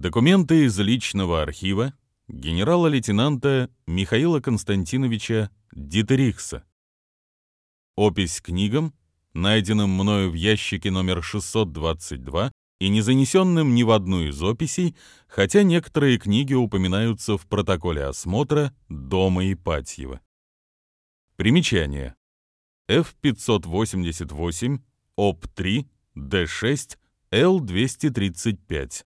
Документы из личного архива генерала-лейтенанта Михаила Константиновича Дитерихса. Опись книгам, найденным мною в ящике номер 622 и не занесенным ни в одну из описей, хотя некоторые книги упоминаются в протоколе осмотра дома Ипатьева. Примечание. F588, ОП-3, Д6, Л-235.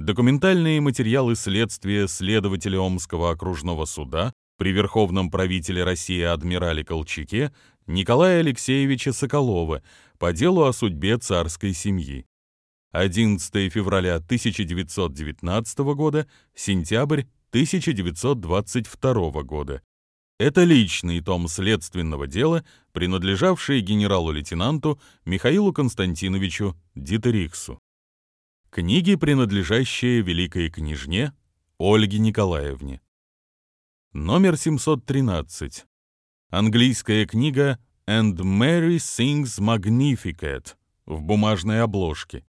Документальные материалы следствия следователя Омского окружного суда при Верховном правителе России адмирале Колчаке Николая Алексеевича Соколова по делу о судьбе царской семьи. 11 февраля 1919 года, сентябрь 1922 года. Это личный том следственного дела, принадлежавший генералу-лейтенанту Михаилу Константиновичу Дитериксу. Книги, принадлежащие великой княжне Ольге Николаевне. Номер 713. Английская книга «And Mary Sings Magnificat» в бумажной обложке.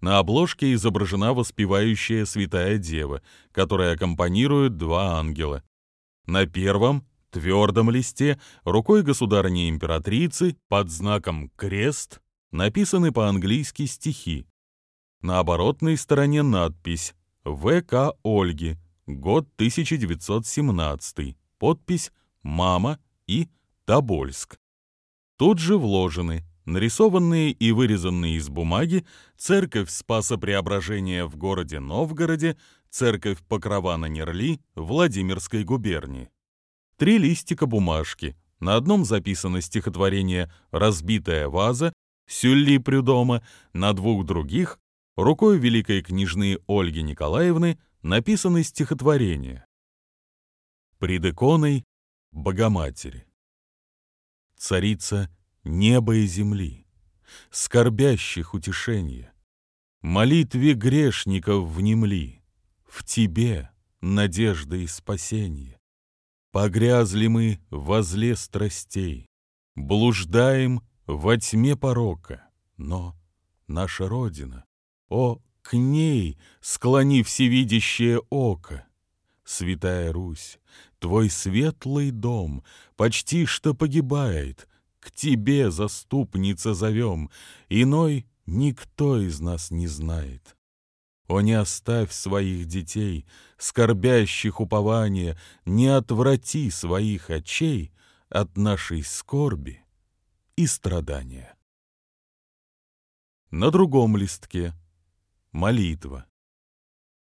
На обложке изображена воспевающая святая дева, которая аккомпанирует два ангела. На первом твердом листе рукой государыни-императрицы под знаком «Крест» написаны по-английски стихи. На оборотной стороне надпись «В.К. Ольги. Год 1917. Подпись «Мама» и «Тобольск». Тут же вложены нарисованные и вырезанные из бумаги церковь Спаса Преображения в городе Новгороде, церковь Покрова на Нерли Владимирской губернии три листика бумажки. На одном записано стихотворение «Разбитая ваза» Сюлли Прюдома, на двух других рукой великой княжны Ольги Николаевны написаны стихотворения. Пред иконой Богоматери. Царица неба и земли, скорбящих утешения, молитве грешников внемли, в тебе надежда и спасение. Погрязли мы во зле страстей, Блуждаем во тьме порока, Но наша Родина, о, к ней склони всевидящее око. Святая Русь, твой светлый дом Почти что погибает, К тебе, заступница, зовем, Иной никто из нас не знает. О, не оставь своих детей, скорбящих упования, не отврати своих очей от нашей скорби и страдания. На другом листке молитва.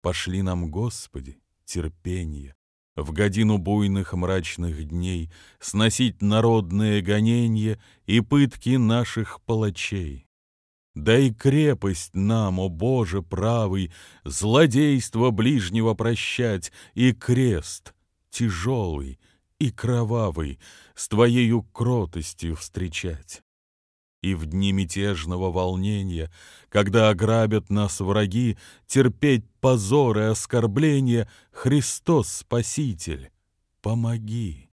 Пошли нам, Господи, терпение, в годину буйных мрачных дней сносить народное гонение и пытки наших палачей. Дай крепость нам, о Боже правый, Злодейство ближнего прощать И крест тяжелый и кровавый С Твоею кротостью встречать. И в дни мятежного волнения, Когда ограбят нас враги, Терпеть позор и оскорбления, Христос Спаситель, помоги.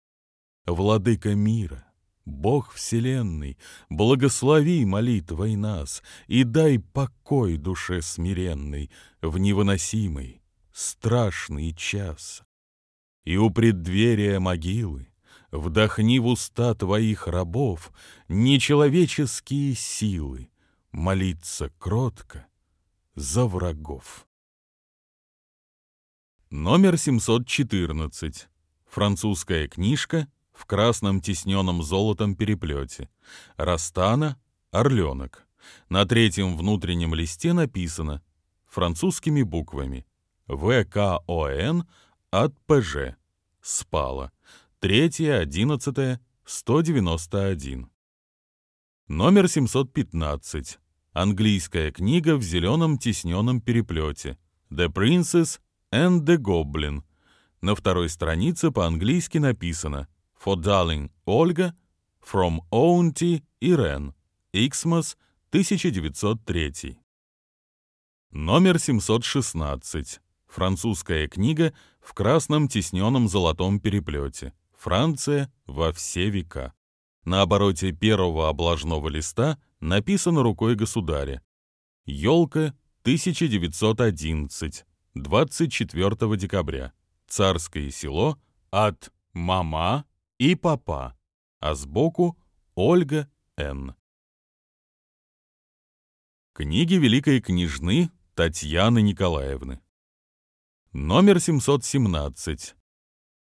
Владыка мира, Бог Вселенной, благослови молитвой нас и дай покой душе смиренной в невыносимый, страшный час. И у преддверия могилы вдохни в уста твоих рабов нечеловеческие силы молиться кротко за врагов. Номер 714. Французская книжка в красном тисненном золотом переплете. Растана — орленок. На третьем внутреннем листе написано французскими буквами ВКОН от ПЖ. Спала. Третье, одиннадцатое, 191. Номер 715. Английская книга в зеленом тисненном переплете. The Princess and the Goblin. На второй странице по-английски написано For Darling Ольга, From Ounty Irene, Иксмос, 1903. Номер 716. Французская книга в красном тисненном золотом переплете. Франция во все века. На обороте первого облажного листа написано рукой государя. Елка 1911. 24 декабря. Царское село от мама и папа, а сбоку Ольга Н. Книги великой княжны Татьяны Николаевны. Номер 717.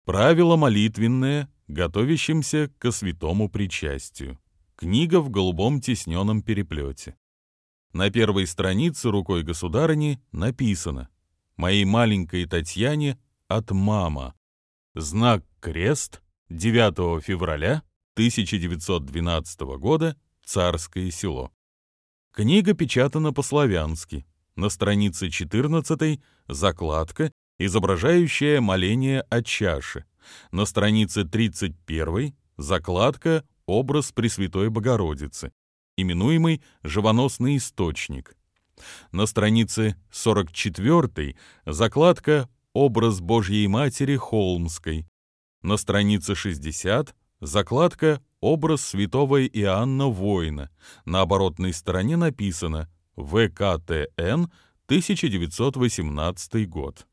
Правило молитвенное, готовящимся ко святому причастию. Книга в голубом тисненном переплете. На первой странице рукой государыни написано «Моей маленькой Татьяне от мама». Знак крест 9 февраля 1912 года Царское село. Книга печатана по-славянски. На странице 14 закладка, изображающая моление о чаше. На странице 31 закладка «Образ Пресвятой Богородицы», именуемый «Живоносный источник». На странице 44 закладка «Образ Божьей Матери Холмской». На странице 60 закладка «Образ святого Иоанна Воина». На оборотной стороне написано «ВКТН 1918 год».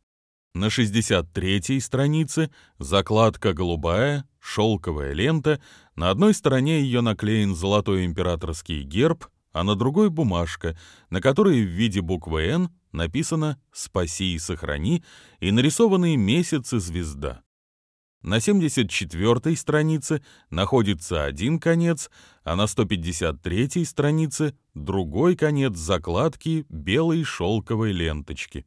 На 63-й странице закладка голубая, шелковая лента, на одной стороне ее наклеен золотой императорский герб, а на другой бумажка, на которой в виде буквы «Н» написано «Спаси и сохрани» и нарисованы месяц и звезда. На 74-й странице находится один конец, а на 153-й странице другой конец закладки белой шелковой ленточки.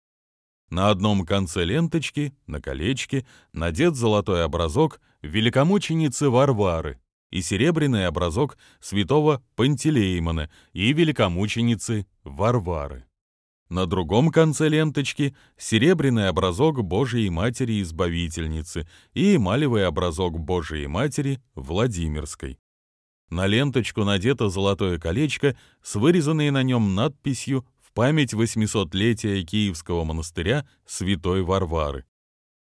На одном конце ленточки, на колечке, надет золотой образок великомученицы Варвары и серебряный образок святого Пантелеймона и великомученицы Варвары. На другом конце ленточки серебряный образок Божией Матери Избавительницы и эмалевый образок Божией Матери Владимирской. На ленточку надето золотое колечко с вырезанной на нем надписью «В память 800-летия Киевского монастыря Святой Варвары».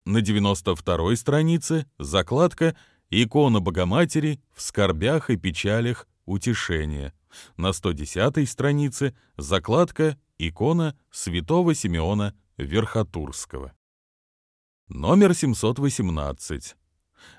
На 92-й странице закладка «Икона Богоматери в скорбях и печалях утешения». На 110-й странице закладка Икона святого Симеона Верхотурского. Номер 718.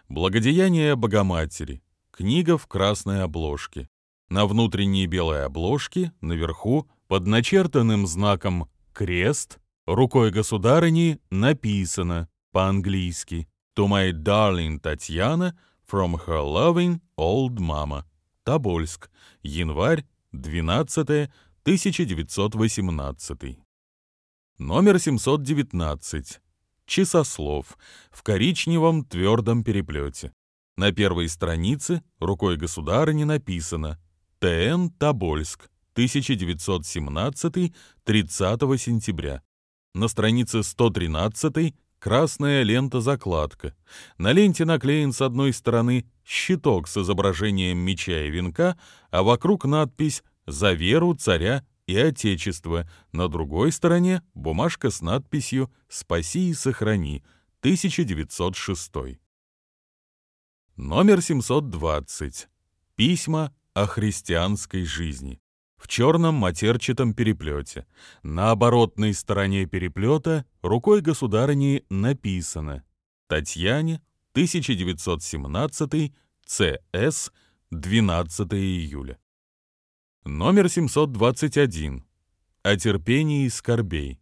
Благодеяние Богоматери. Книга в красной обложке. На внутренней белой обложке, наверху, под начертанным знаком «Крест», рукой государыни написано по-английски «To my darling Татьяна from her loving old mama». Тобольск, январь, 12 1918. Номер 719. Часослов. В коричневом твердом переплете. На первой странице рукой государыни написано «ТН Тобольск, 1917, 30 сентября». На странице 113 красная лента-закладка. На ленте наклеен с одной стороны щиток с изображением меча и венка, а вокруг надпись «За веру царя и отечества». На другой стороне бумажка с надписью «Спаси и сохрани», 1906. Номер 720. Письма о христианской жизни. В черном матерчатом переплете. На оборотной стороне переплета рукой государыни написано «Татьяне, 1917, ЦС, 12 июля». Номер 721. О терпении и скорбей.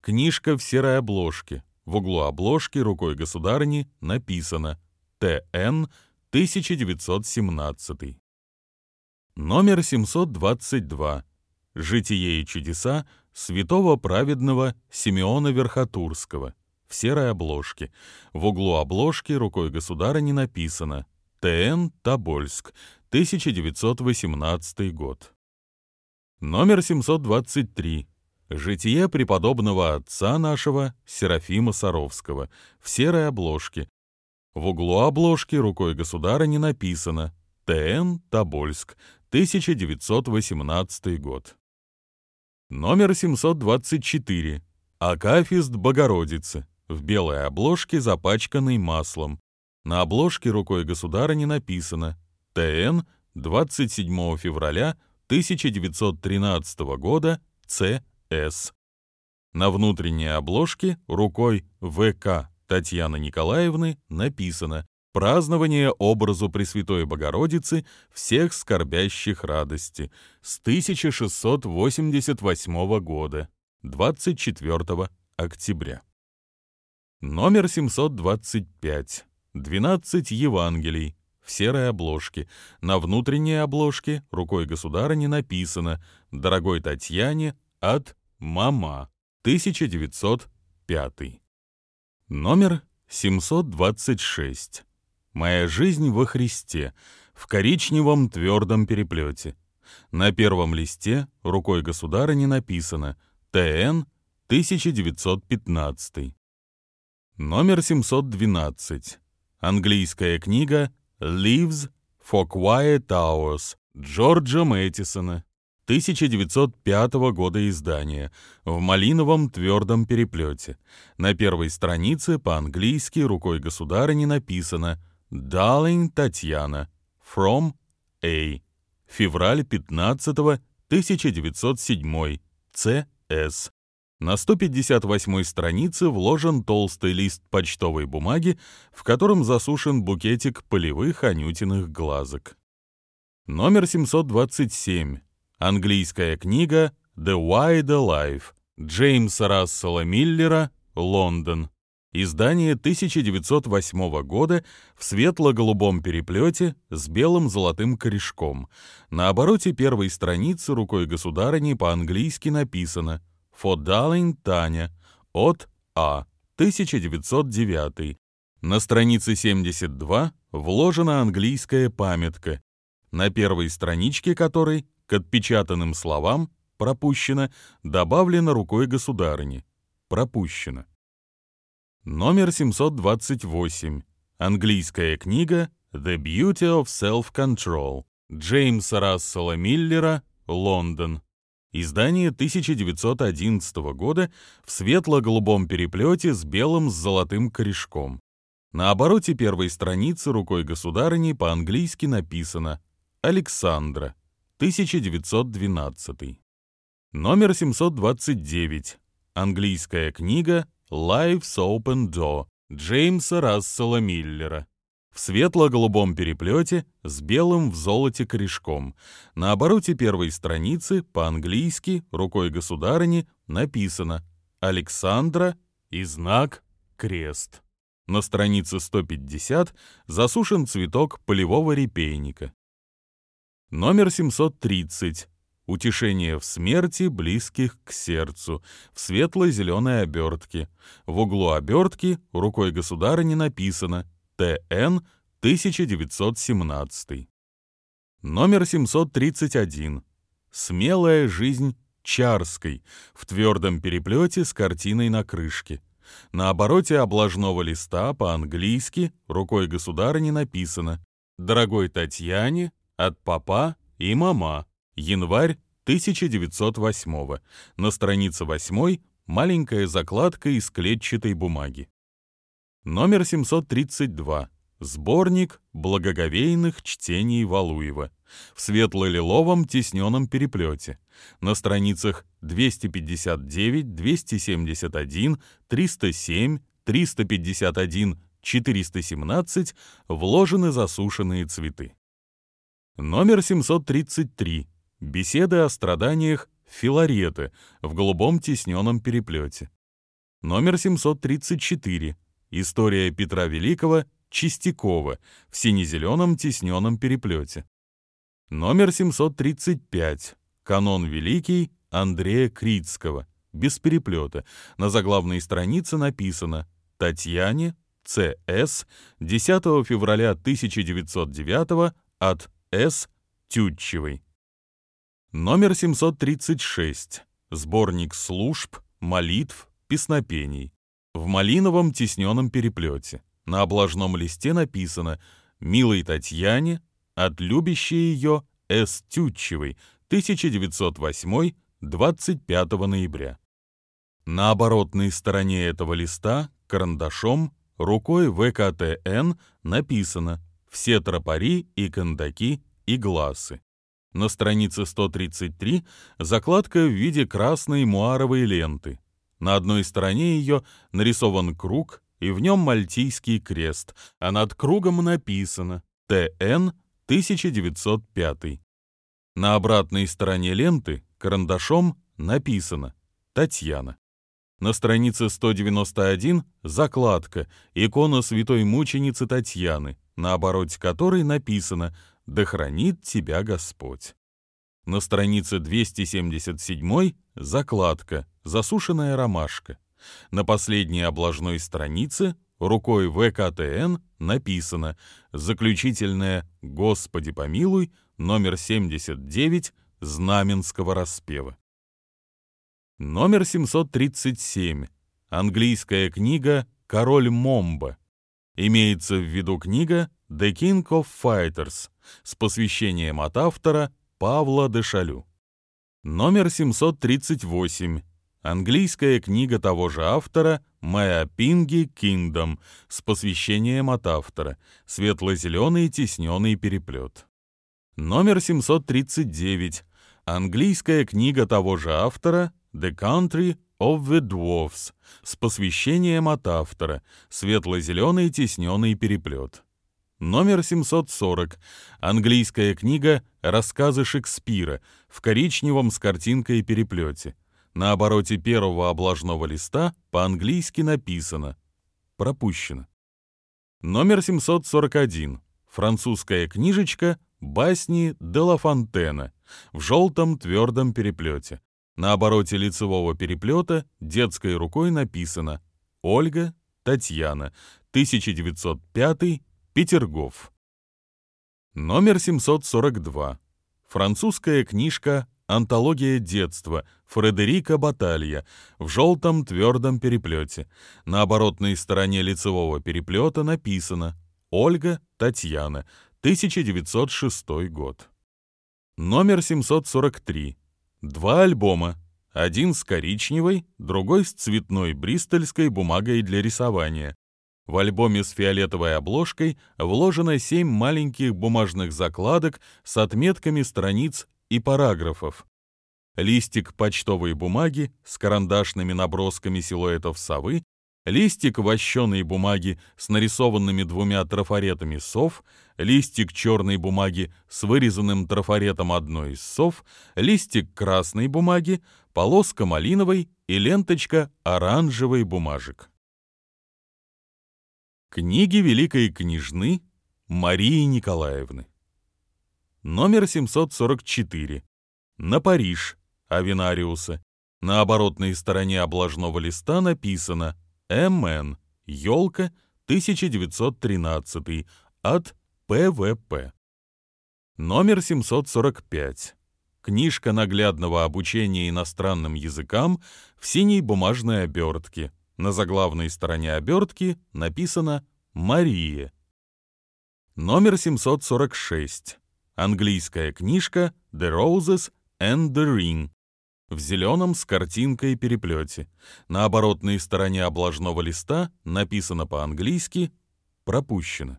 Книжка в серой обложке. В углу обложки рукой государыни написано «ТН 1917». Номер 722. Житие и чудеса святого праведного Симеона Верхотурского. В серой обложке. В углу обложки рукой государыни написано «ТН Тобольск 1918 год. Номер 723. Житие преподобного отца нашего Серафима Саровского в серой обложке. В углу обложки рукой государыни написано «ТН Тобольск, 1918 год». Номер 724. Акафист Богородицы в белой обложке, запачканной маслом. На обложке рукой государыни написано ТН 27 февраля 1913 года ЦС. На внутренней обложке рукой ВК Татьяны Николаевны написано «Празднование образу Пресвятой Богородицы всех скорбящих радости с 1688 года, 24 октября». Номер 725. 12 Евангелий в серой обложке. На внутренней обложке рукой государыни написано «Дорогой Татьяне от мама». 1905. Номер 726. «Моя жизнь во Христе» в коричневом твердом переплете. На первом листе рукой государыни написано «ТН 1915». Номер 712. Английская книга «Leaves for Quiet Hours» Джорджа Мэттисона. 1905 года издания, в малиновом твердом переплете. На первой странице по-английски рукой государыни написано «Darling Татьяна, from A». Февраль 15 1907, Ц.С. На 158 странице вложен толстый лист почтовой бумаги, в котором засушен букетик полевых анютиных глазок. Номер 727. Английская книга «The Wide Life» Джеймса Рассела Миллера, Лондон. Издание 1908 года в светло-голубом переплете с белым золотым корешком. На обороте первой страницы рукой государыни по-английски написано «For Darling Таня» от А. 1909. На странице 72 вложена английская памятка, на первой страничке которой к отпечатанным словам «пропущено» добавлено рукой государыни «пропущено». Номер 728. Английская книга «The Beauty of Self-Control» Джеймса Рассела Миллера, Лондон. Издание 1911 года в светло-голубом переплете с белым с золотым корешком. На обороте первой страницы рукой государыни по-английски написано «Александра». 1912. Номер 729. Английская книга «Life's Open Door» Джеймса Рассела Миллера. В светло-голубом переплете с белым в золоте корешком. На обороте первой страницы по-английски рукой государыни написано «Александра» и знак «Крест». На странице 150 засушен цветок полевого репейника. Номер 730. Утешение в смерти близких к сердцу, в светло-зеленой обертке. В углу обертки рукой государыни написано «ТН 1917». Номер 731. Смелая жизнь Чарской в твердом переплете с картиной на крышке. На обороте обложного листа по-английски рукой государыни написано «Дорогой Татьяне, от папа и мама. Январь 1908 На странице 8 маленькая закладка из клетчатой бумаги. Номер 732. Сборник благоговейных чтений Валуева в светло-лиловом тисненном переплете. На страницах 259, 271, 307, 351, 417 вложены засушенные цветы. Номер 733. Беседы о страданиях Филарета в голубом тисненном переплете. Номер 734. История Петра Великого Чистякова в сине-зеленом тисненном переплете. Номер 735. Канон Великий Андрея Критского. Без переплета. На заглавной странице написано «Татьяне, Ц.С. 10 февраля 1909 от с. Тютчевой. Номер 736. Сборник служб, молитв, песнопений. В малиновом тисненном переплете. На обложном листе написано «Милой Татьяне от любящей ее С. Тютчевой, 1908, 25 ноября». На оборотной стороне этого листа карандашом рукой ВКТН написано все тропари и кондаки и гласы. На странице 133 закладка в виде красной муаровой ленты. На одной стороне ее нарисован круг, и в нем мальтийский крест, а над кругом написано «ТН 1905». На обратной стороне ленты карандашом написано «Татьяна». На странице 191 закладка, икона святой мученицы Татьяны, на обороте которой написано «Да хранит тебя Господь». На странице 277 закладка, засушенная ромашка. На последней обложной странице рукой ВКТН написано «Заключительное «Господи помилуй» номер 79 Знаменского распева». Номер 737. Английская книга «Король Момба». Имеется в виду книга «The King of Fighters» с посвящением от автора Павла Дешалю. Номер 738. Английская книга того же автора «Мэапинги Kingdom» с посвящением от автора, светло-зеленый тисненный переплет. Номер 739. Английская книга того же автора «The Country of the Dwarfs» с посвящением от автора, светло-зеленый тисненный переплет. Номер 740. Английская книга «Рассказы Шекспира» в коричневом с картинкой переплете. На обороте первого облажного листа по-английски написано «Пропущено». Номер 741. Французская книжечка «Басни де ла Фонтена» в желтом твердом переплете. На обороте лицевого переплета детской рукой написано «Ольга, Татьяна, 1905, Петергоф». Номер 742. Французская книжка Антология детства Фредерика Баталья в желтом твердом переплете. На оборотной стороне лицевого переплета написано «Ольга Татьяна, 1906 год». Номер 743. Два альбома. Один с коричневой, другой с цветной бристольской бумагой для рисования. В альбоме с фиолетовой обложкой вложено семь маленьких бумажных закладок с отметками страниц и параграфов. Листик почтовой бумаги с карандашными набросками силуэтов совы, листик вощеной бумаги с нарисованными двумя трафаретами сов, листик черной бумаги с вырезанным трафаретом одной из сов, листик красной бумаги, полоска малиновой и ленточка оранжевой бумажек. Книги великой княжны Марии Николаевны номер 744, на Париж, Авинариуса. На оборотной стороне обложного листа написано «МН, елка, 1913, от ПВП». Номер 745. Книжка наглядного обучения иностранным языкам в синей бумажной обертке. На заглавной стороне обертки написано «Мария». Номер 746. Английская книжка «The Roses and the Ring» в зеленом с картинкой переплете. На оборотной стороне обложного листа написано по-английски «Пропущено».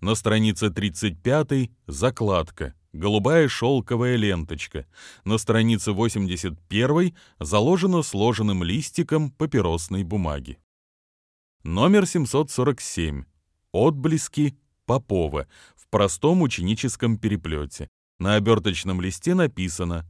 На странице 35 закладка, голубая шелковая ленточка. На странице 81 заложено сложенным листиком папиросной бумаги. Номер 747. Отблески Попова в простом ученическом переплете. На оберточном листе написано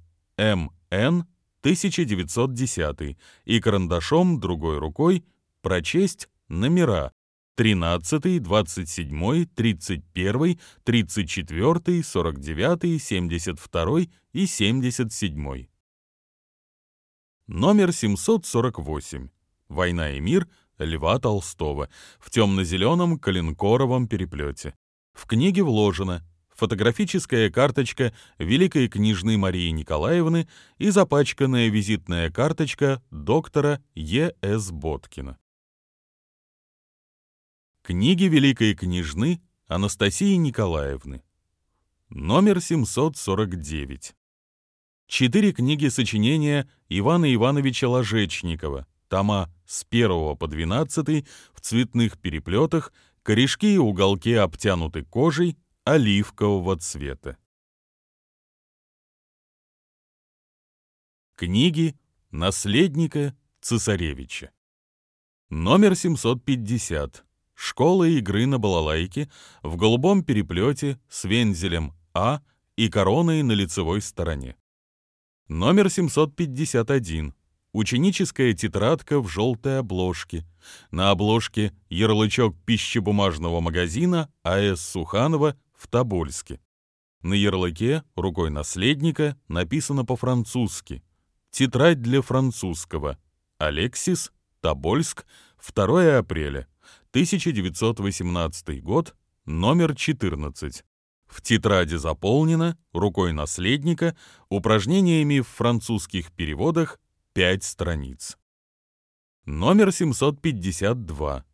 «МН 1910» и карандашом другой рукой прочесть номера 13, 27, 31, 34, 49, 72 и 77. Номер 748. «Война и мир» Льва Толстого в темно-зеленом коленкоровом переплете. В книге вложено фотографическая карточка великой княжны Марии Николаевны и запачканная визитная карточка доктора Е.С. Боткина. Книги великой княжны Анастасии Николаевны. Номер 749. Четыре книги сочинения Ивана Ивановича Ложечникова, тома с 1 по 12 в цветных переплетах, корешки и уголки обтянуты кожей оливкового цвета. Книги наследника цесаревича. Номер 750. Школа игры на балалайке в голубом переплете с вензелем А и короной на лицевой стороне. Номер 751. Ученическая тетрадка в желтой обложке. На обложке ярлычок пищебумажного магазина А.С. Суханова в Тобольске. На ярлыке рукой наследника написано по-французски. Тетрадь для французского. Алексис, Тобольск, 2 апреля, 1918 год, номер 14. В тетради заполнено рукой наследника упражнениями в французских переводах 5 страниц. Номер 752.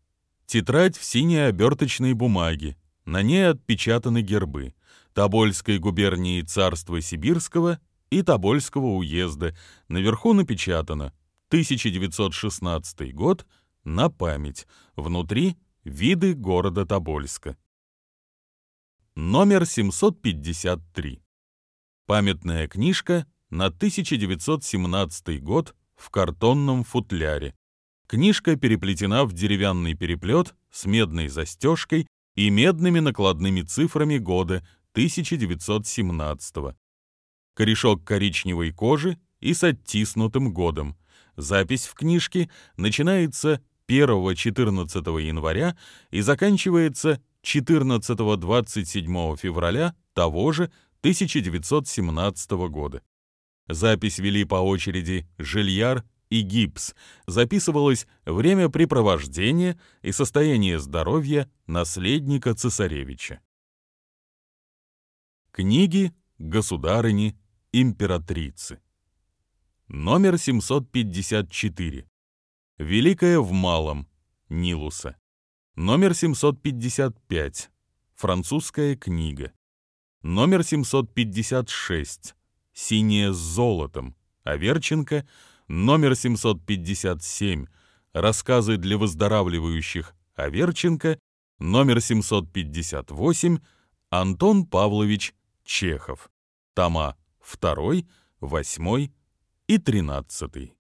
Тетрадь в синей оберточной бумаге. На ней отпечатаны гербы Тобольской губернии Царства Сибирского и Тобольского уезда. Наверху напечатано 1916 год на память. Внутри виды города Тобольска. Номер 753. Памятная книжка на 1917 год в картонном футляре. Книжка переплетена в деревянный переплет с медной застежкой и медными накладными цифрами года 1917 -го. Корешок коричневой кожи и с оттиснутым годом. Запись в книжке начинается 1-14 января и заканчивается 14-27 февраля того же 1917 года. Запись вели по очереди Жильяр и Гипс. Записывалось времяпрепровождение и состояние здоровья наследника цесаревича. Книги государыни императрицы. Номер 754. Великая в малом. Нилуса. Номер 755. Французская книга. Номер 756. Синяя с золотом. Аверченко. Номер 757. Рассказы для выздоравливающих. Аверченко. Номер 758. Антон Павлович Чехов. Тома 2, 8 и 13.